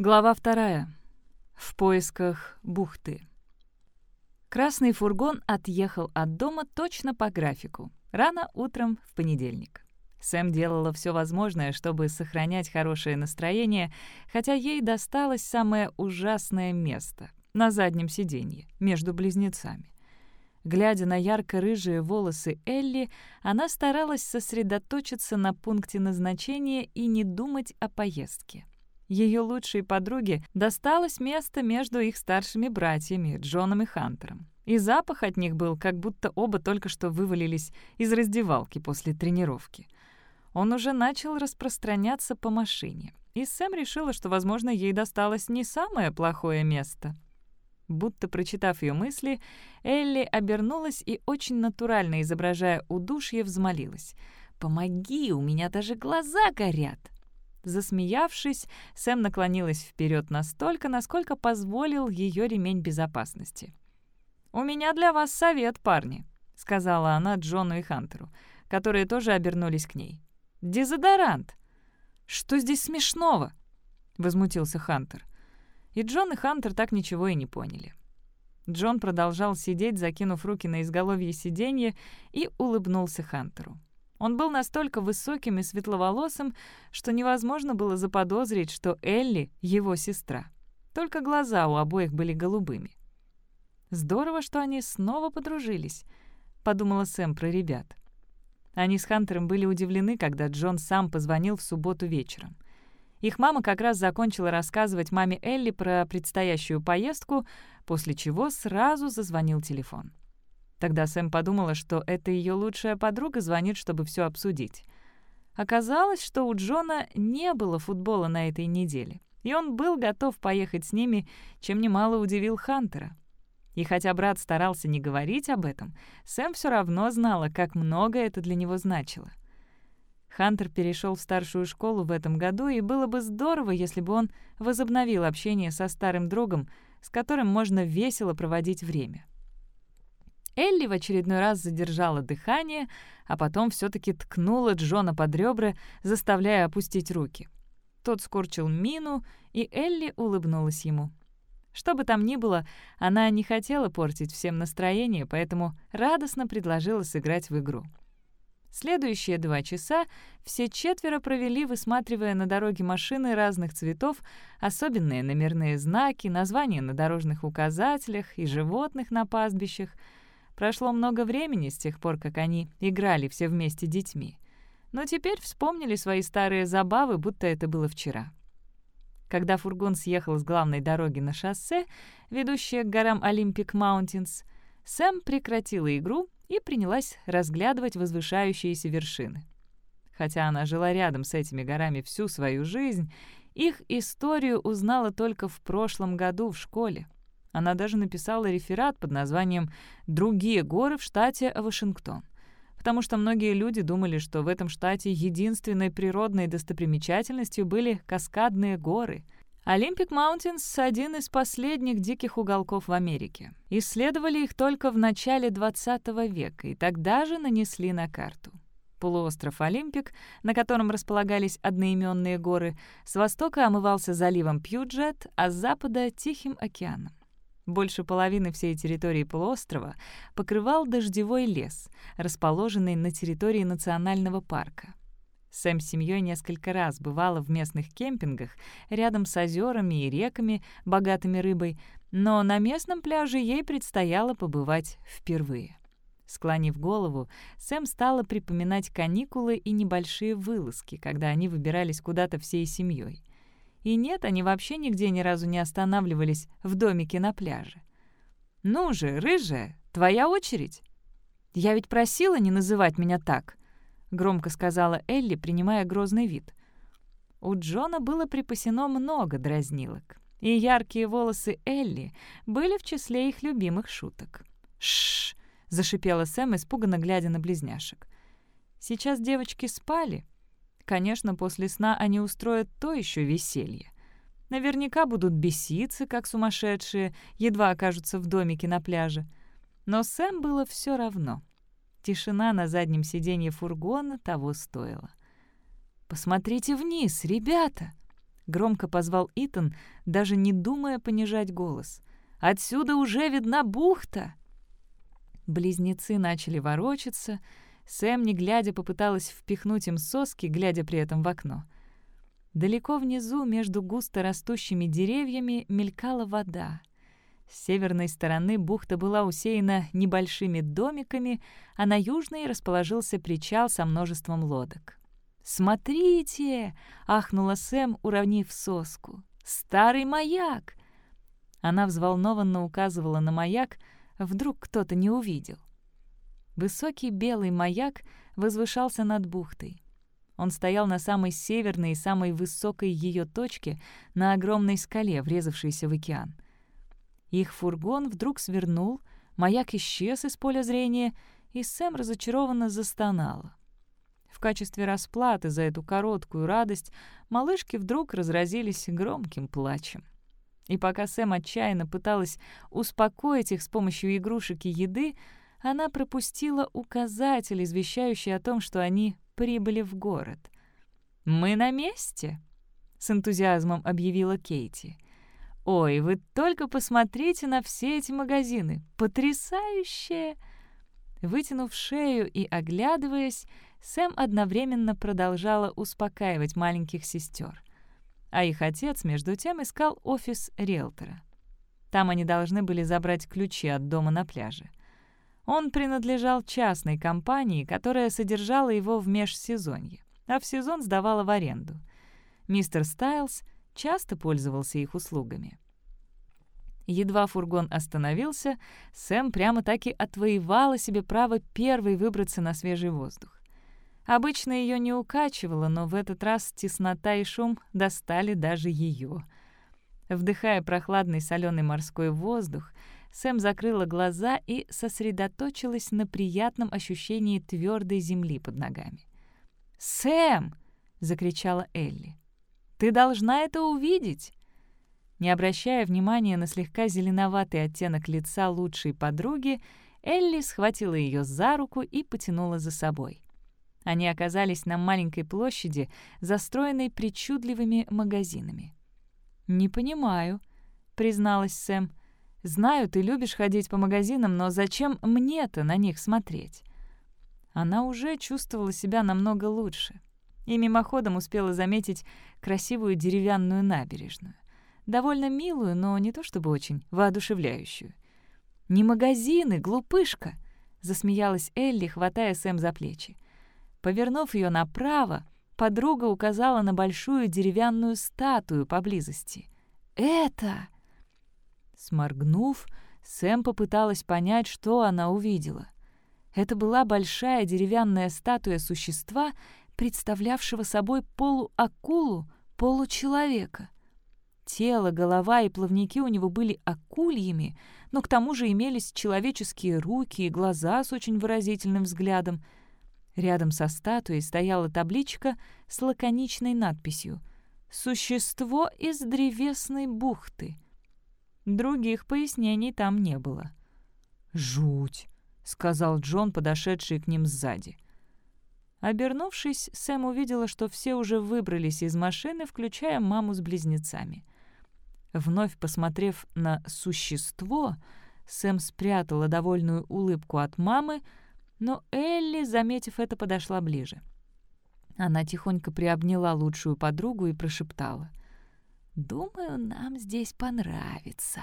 Глава вторая. В поисках бухты. Красный фургон отъехал от дома точно по графику, рано утром в понедельник. Сэм делала все возможное, чтобы сохранять хорошее настроение, хотя ей досталось самое ужасное место — на заднем сиденье, между близнецами. Глядя на ярко-рыжие волосы Элли, она старалась сосредоточиться на пункте назначения и не думать о поездке. Ее лучшей подруге досталось место между их старшими братьями, Джоном и Хантером. И запах от них был, как будто оба только что вывалились из раздевалки после тренировки. Он уже начал распространяться по машине, и Сэм решила, что, возможно, ей досталось не самое плохое место. Будто прочитав ее мысли, Элли обернулась и, очень натурально изображая удушье, взмолилась. «Помоги, у меня даже глаза горят!» Засмеявшись, Сэм наклонилась вперед настолько, насколько позволил ее ремень безопасности. «У меня для вас совет, парни», — сказала она Джону и Хантеру, которые тоже обернулись к ней. «Дезодорант!» «Что здесь смешного?» — возмутился Хантер. И Джон и Хантер так ничего и не поняли. Джон продолжал сидеть, закинув руки на изголовье сиденья, и улыбнулся Хантеру. Он был настолько высоким и светловолосым, что невозможно было заподозрить, что Элли — его сестра. Только глаза у обоих были голубыми. «Здорово, что они снова подружились», — подумала Сэм про ребят. Они с Хантером были удивлены, когда Джон сам позвонил в субботу вечером. Их мама как раз закончила рассказывать маме Элли про предстоящую поездку, после чего сразу зазвонил телефон. Тогда Сэм подумала, что это ее лучшая подруга звонит, чтобы все обсудить. Оказалось, что у Джона не было футбола на этой неделе, и он был готов поехать с ними, чем немало удивил Хантера. И хотя брат старался не говорить об этом, Сэм все равно знала, как много это для него значило. Хантер перешел в старшую школу в этом году, и было бы здорово, если бы он возобновил общение со старым другом, с которым можно весело проводить время. Элли в очередной раз задержала дыхание, а потом все таки ткнула Джона под ребра, заставляя опустить руки. Тот скорчил мину, и Элли улыбнулась ему. Что бы там ни было, она не хотела портить всем настроение, поэтому радостно предложила сыграть в игру. Следующие два часа все четверо провели, высматривая на дороге машины разных цветов, особенные номерные знаки, названия на дорожных указателях и животных на пастбищах — Прошло много времени с тех пор, как они играли все вместе детьми. Но теперь вспомнили свои старые забавы, будто это было вчера. Когда фургон съехал с главной дороги на шоссе, ведущее к горам Олимпик Маунтинс, Сэм прекратила игру и принялась разглядывать возвышающиеся вершины. Хотя она жила рядом с этими горами всю свою жизнь, их историю узнала только в прошлом году в школе. Она даже написала реферат под названием «Другие горы в штате Вашингтон», потому что многие люди думали, что в этом штате единственной природной достопримечательностью были каскадные горы. Олимпик Маунтинс — один из последних диких уголков в Америке. Исследовали их только в начале 20 века и тогда же нанесли на карту. Полуостров Олимпик, на котором располагались одноименные горы, с востока омывался заливом Пьюджет, а с запада — Тихим океаном. Больше половины всей территории полуострова покрывал дождевой лес, расположенный на территории национального парка. Сэм с семьей несколько раз бывала в местных кемпингах рядом с озерами и реками, богатыми рыбой, но на местном пляже ей предстояло побывать впервые. Склонив голову, Сэм стала припоминать каникулы и небольшие вылазки, когда они выбирались куда-то всей семьей. И нет, они вообще нигде ни разу не останавливались в домике на пляже. «Ну же, рыжая, твоя очередь!» «Я ведь просила не называть меня так», — громко сказала Элли, принимая грозный вид. У Джона было припасено много дразнилок, и яркие волосы Элли были в числе их любимых шуток. «Шш!» — зашипела Сэм, испуганно глядя на близняшек. Сейчас девочки спали, Конечно, после сна они устроят то еще веселье. Наверняка будут беситься, как сумасшедшие, едва окажутся в домике на пляже. Но Сэм было все равно. Тишина на заднем сиденье фургона того стоила. «Посмотрите вниз, ребята!» Громко позвал Итан, даже не думая понижать голос. «Отсюда уже видна бухта!» Близнецы начали ворочаться. Сэм, не глядя, попыталась впихнуть им соски, глядя при этом в окно. Далеко внизу, между густо растущими деревьями, мелькала вода. С северной стороны бухта была усеяна небольшими домиками, а на южной расположился причал со множеством лодок. «Смотрите!» — ахнула Сэм, уравнив соску. «Старый маяк!» Она взволнованно указывала на маяк, вдруг кто-то не увидел. Высокий белый маяк возвышался над бухтой. Он стоял на самой северной и самой высокой ее точке, на огромной скале, врезавшейся в океан. Их фургон вдруг свернул, маяк исчез из поля зрения, и Сэм разочарованно застонала. В качестве расплаты за эту короткую радость малышки вдруг разразились громким плачем. И пока Сэм отчаянно пыталась успокоить их с помощью игрушек и еды, она пропустила указатель, извещающий о том, что они прибыли в город. «Мы на месте!» — с энтузиазмом объявила Кейти. «Ой, вы только посмотрите на все эти магазины! Потрясающе!» Вытянув шею и оглядываясь, Сэм одновременно продолжала успокаивать маленьких сестер. А их отец, между тем, искал офис риэлтора. Там они должны были забрать ключи от дома на пляже. Он принадлежал частной компании, которая содержала его в межсезонье, а в сезон сдавала в аренду. Мистер Стайлз часто пользовался их услугами. Едва фургон остановился, Сэм прямо-таки отвоевала себе право первой выбраться на свежий воздух. Обычно ее не укачивало, но в этот раз теснота и шум достали даже ее. Вдыхая прохладный соленый морской воздух, Сэм закрыла глаза и сосредоточилась на приятном ощущении твердой земли под ногами. «Сэм!» — закричала Элли. «Ты должна это увидеть!» Не обращая внимания на слегка зеленоватый оттенок лица лучшей подруги, Элли схватила ее за руку и потянула за собой. Они оказались на маленькой площади, застроенной причудливыми магазинами. «Не понимаю», — призналась Сэм. «Знаю, ты любишь ходить по магазинам, но зачем мне-то на них смотреть?» Она уже чувствовала себя намного лучше и мимоходом успела заметить красивую деревянную набережную. Довольно милую, но не то чтобы очень воодушевляющую. «Не магазины, глупышка!» — засмеялась Элли, хватая Сэм за плечи. Повернув ее направо, подруга указала на большую деревянную статую поблизости. «Это!» Сморгнув, Сэм попыталась понять, что она увидела. Это была большая деревянная статуя существа, представлявшего собой полуакулу, получеловека. Тело, голова и плавники у него были акульями, но к тому же имелись человеческие руки и глаза с очень выразительным взглядом — Рядом со статуей стояла табличка с лаконичной надписью «Существо из древесной бухты». Других пояснений там не было. «Жуть!» — сказал Джон, подошедший к ним сзади. Обернувшись, Сэм увидела, что все уже выбрались из машины, включая маму с близнецами. Вновь посмотрев на «существо», Сэм спрятала довольную улыбку от мамы, но Элли, заметив это, подошла ближе. Она тихонько приобняла лучшую подругу и прошептала. «Думаю, нам здесь понравится».